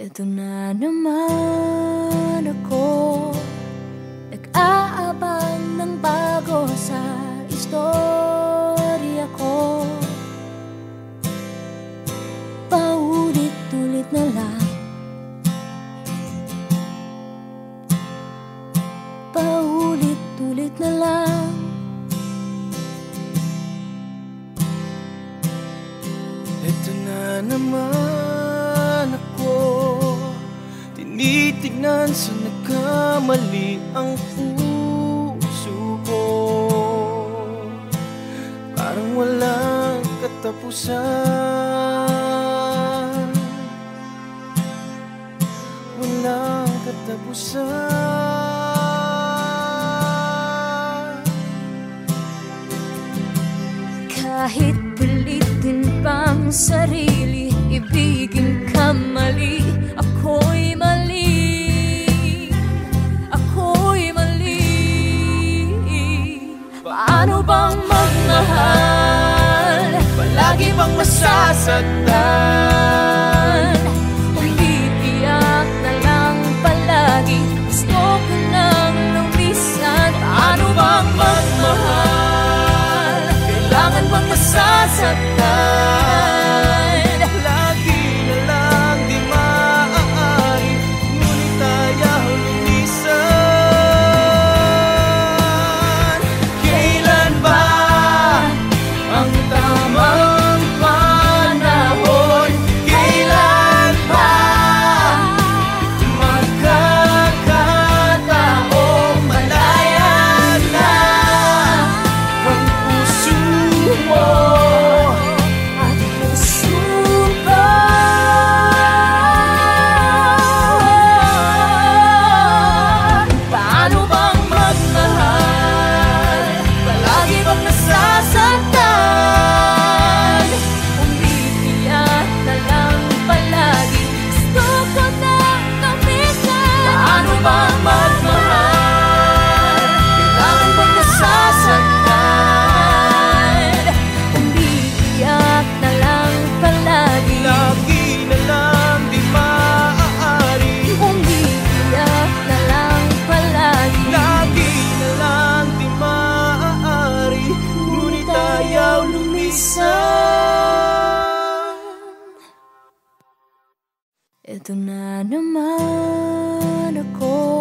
Ito na naman ako Nag-aabang ng bago sa istorya ko. Paulit-ulit na lang. Paulit-ulit na lang Tinitignan sa nagkamali ang puso ko. Parang walang katapusan. Walang katapusan. Kahit pilitin pang sarili Paano bang magmahal? Palagi bang masasaktan Umiiyak na lang palagi Gusto ko nang lumisan Paano bang magmahal? Kailangan bang masasaktan lumisan Ito na naman ako